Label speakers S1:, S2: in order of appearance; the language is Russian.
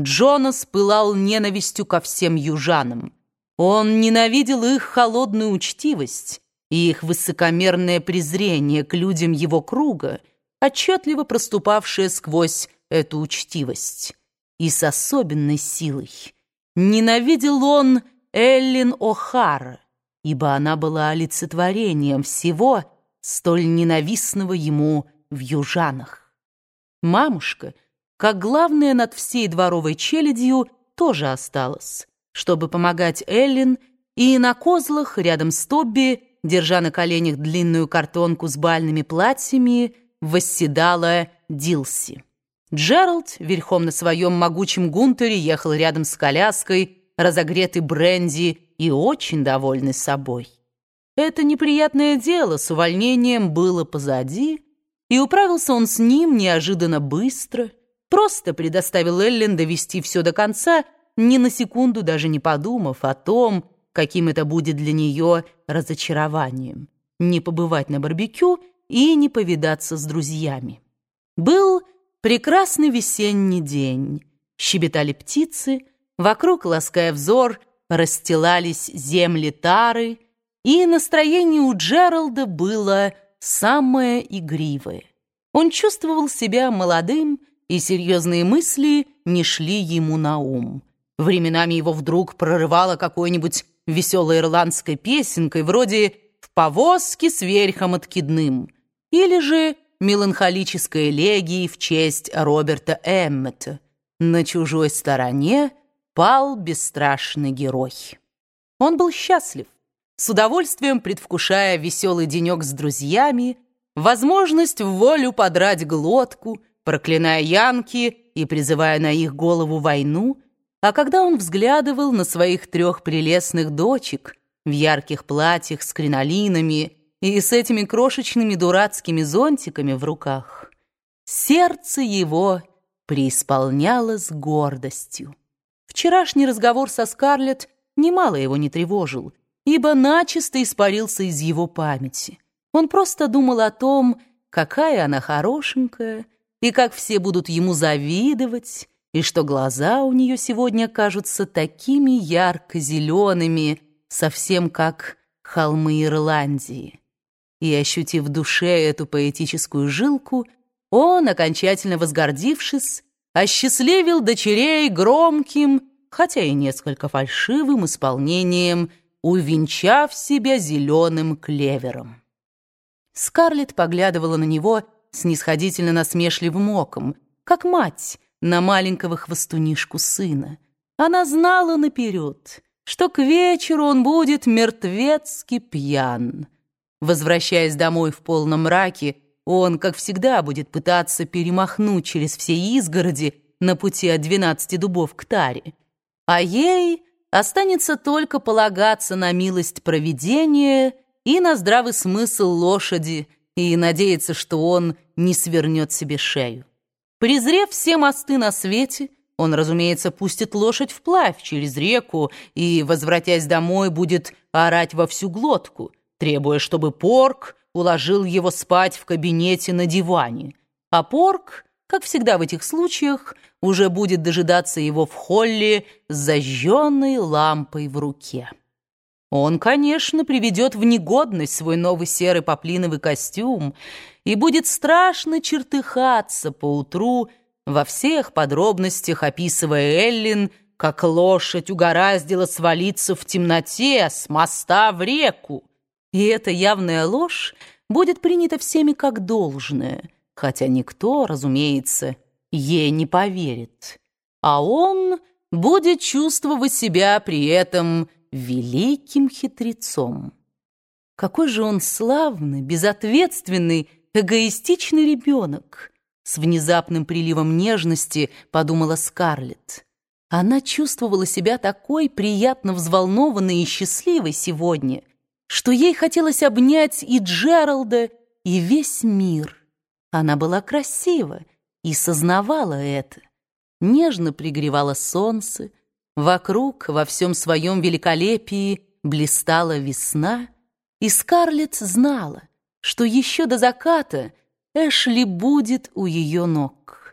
S1: Джонас пылал ненавистью ко всем южанам. Он ненавидел их холодную учтивость и их высокомерное презрение к людям его круга, отчетливо проступавшее сквозь эту учтивость. И с особенной силой ненавидел он Эллин О'Хара, ибо она была олицетворением всего столь ненавистного ему в южанах. Мамушка — как главная над всей дворовой челядью, тоже осталась, чтобы помогать Эллин, и на козлах рядом с Тобби, держа на коленях длинную картонку с бальными платьями, восседала Дилси. Джеральд верхом на своем могучем гунтере ехал рядом с коляской, разогретый бренди и очень довольный собой. Это неприятное дело с увольнением было позади, и управился он с ним неожиданно быстро — Просто предоставил Эллен довести все до конца, ни на секунду даже не подумав о том, каким это будет для нее разочарованием. Не побывать на барбекю и не повидаться с друзьями. Был прекрасный весенний день. Щебетали птицы, вокруг, лаская взор, расстилались земли тары, и настроение у Джералда было самое игривое. Он чувствовал себя молодым, и серьезные мысли не шли ему на ум. Временами его вдруг прорывало какой-нибудь веселой ирландской песенкой, вроде «В повозке с верхом откидным» или же меланхолической элегии в честь Роберта Эммета «На чужой стороне пал бесстрашный герой». Он был счастлив, с удовольствием предвкушая веселый денек с друзьями, возможность в волю подрать глотку — проклиная янки и призывая на их голову войну, а когда он взглядывал на своих трех прелестных дочек в ярких платьях с кринолинами и с этими крошечными дурацкими зонтиками в руках, сердце его преисполнялось гордостью. Вчерашний разговор со Скарлетт немало его не тревожил, ибо начисто испарился из его памяти. Он просто думал о том, какая она хорошенькая, и как все будут ему завидовать, и что глаза у нее сегодня кажутся такими ярко-зелеными, совсем как холмы Ирландии. И, ощутив в душе эту поэтическую жилку, он, окончательно возгордившись, осчастливил дочерей громким, хотя и несколько фальшивым исполнением, увенчав себя зеленым клевером. Скарлетт поглядывала на него снисходительно насмешливым оком, как мать на маленького хвостунишку сына. Она знала наперед, что к вечеру он будет мертвецки пьян. Возвращаясь домой в полном мраке, он, как всегда, будет пытаться перемахнуть через все изгороди на пути от двенадцати дубов к таре. А ей останется только полагаться на милость провидения и на здравый смысл лошади и надеяться, что он не свернет себе шею. Презрев все мосты на свете, он, разумеется, пустит лошадь вплавь через реку и, возвратясь домой, будет орать во всю глотку, требуя, чтобы Порк уложил его спать в кабинете на диване. А Порк, как всегда в этих случаях, уже будет дожидаться его в холле с зажженной лампой в руке. Он, конечно, приведет в негодность свой новый серый поплиновый костюм и будет страшно чертыхаться поутру, во всех подробностях описывая Эллин, как лошадь угораздила свалиться в темноте с моста в реку. И эта явная ложь будет принята всеми как должное, хотя никто, разумеется, ей не поверит. А он будет чувствовать себя при этом великим хитрецом. Какой же он славный, безответственный, эгоистичный ребенок! С внезапным приливом нежности подумала Скарлетт. Она чувствовала себя такой приятно взволнованной и счастливой сегодня, что ей хотелось обнять и Джералда, и весь мир. Она была красива и сознавала это. Нежно пригревало солнце, Вокруг, во всем своем великолепии, блистала весна, и Скарлетт знала, что еще до заката Эшли будет у ее ног.